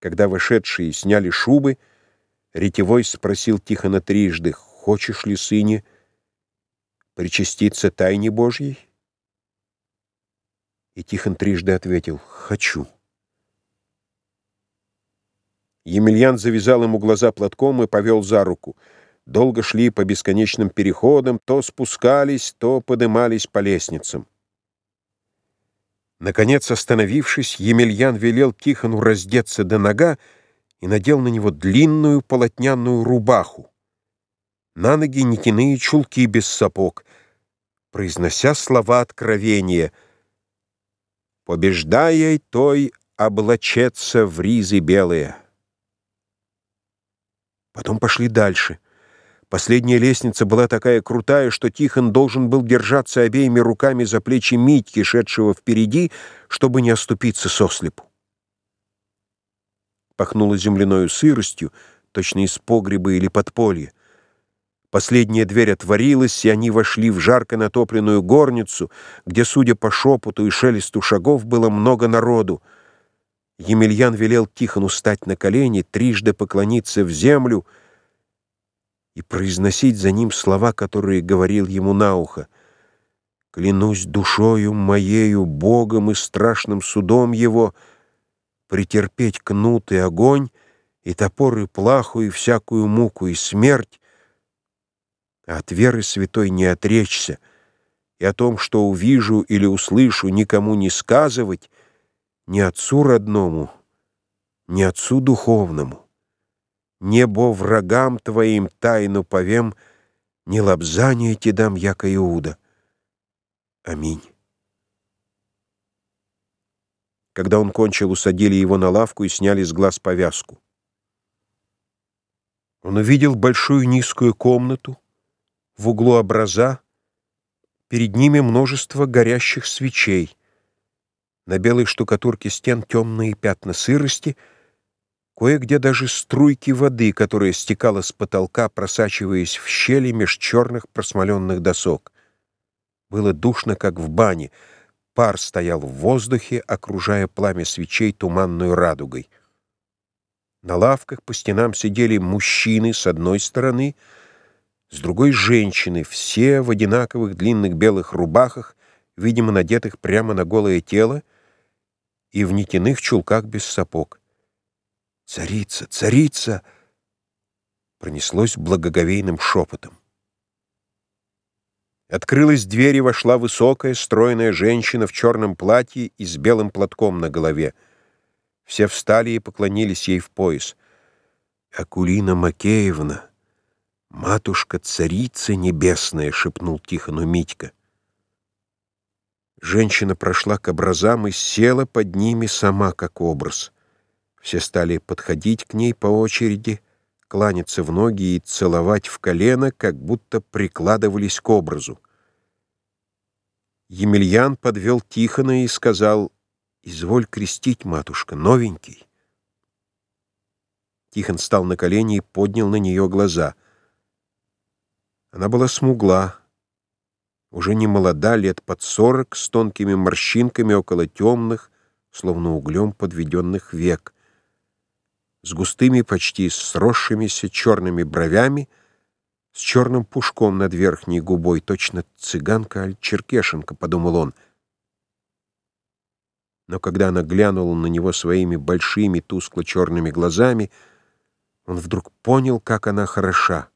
Когда вошедшие сняли шубы, Ретевой спросил Тихона трижды, «Хочешь ли, сыне, причаститься тайне Божьей?» И Тихон трижды ответил, «Хочу». Емельян завязал ему глаза платком и повел за руку. Долго шли по бесконечным переходам, то спускались, то подымались по лестницам. Наконец, остановившись, Емельян велел Тихону раздеться до нога и надел на него длинную полотняную рубаху. На ноги нитяные чулки без сапог, произнося слова откровения «Побеждая той облачется в ризы белые». Потом пошли дальше — Последняя лестница была такая крутая, что Тихон должен был держаться обеими руками за плечи Митьки, шедшего впереди, чтобы не оступиться сослепу. Пахнуло земляною сыростью, точно из погреба или подполья. Последняя дверь отворилась, и они вошли в жарко натопленную горницу, где, судя по шепоту и шелесту шагов, было много народу. Емельян велел Тихону стать на колени, трижды поклониться в землю — и произносить за ним слова, которые говорил ему на ухо. «Клянусь душою моею, Богом и страшным судом его, претерпеть кнут и огонь, и топор и плаху, и всякую муку, и смерть, а от веры святой не отречься, и о том, что увижу или услышу, никому не сказывать, ни отцу родному, ни отцу духовному». Небо врагам твоим тайну повем, Не лобзание те дам, яко Иуда. Аминь. Когда он кончил, усадили его на лавку и сняли с глаз повязку. Он увидел большую низкую комнату, в углу образа, перед ними множество горящих свечей. На белой штукатурке стен темные пятна сырости — Кое-где даже струйки воды, которая стекала с потолка, просачиваясь в щели меж черных просмоленных досок. Было душно, как в бане. Пар стоял в воздухе, окружая пламя свечей туманной радугой. На лавках по стенам сидели мужчины с одной стороны, с другой — женщины, все в одинаковых длинных белых рубахах, видимо, надетых прямо на голое тело, и в нитяных чулках без сапог. «Царица! Царица!» пронеслось благоговейным шепотом. Открылась дверь и вошла высокая, стройная женщина в черном платье и с белым платком на голове. Все встали и поклонились ей в пояс. «Акулина Макеевна, матушка-царица небесная!» — шепнул Тихону Митька. Женщина прошла к образам и села под ними сама, как образ — все стали подходить к ней по очереди, кланяться в ноги и целовать в колено, как будто прикладывались к образу. Емельян подвел Тихона и сказал, «Изволь крестить, матушка, новенький». Тихон встал на колени и поднял на нее глаза. Она была смугла, уже не молода, лет под сорок, с тонкими морщинками около темных, словно углем подведенных век — с густыми, почти сросшимися черными бровями, с черным пушком над верхней губой, точно цыганка аль черкешенка, подумал он. Но когда она глянула на него своими большими тускло-черными глазами, он вдруг понял, как она хороша.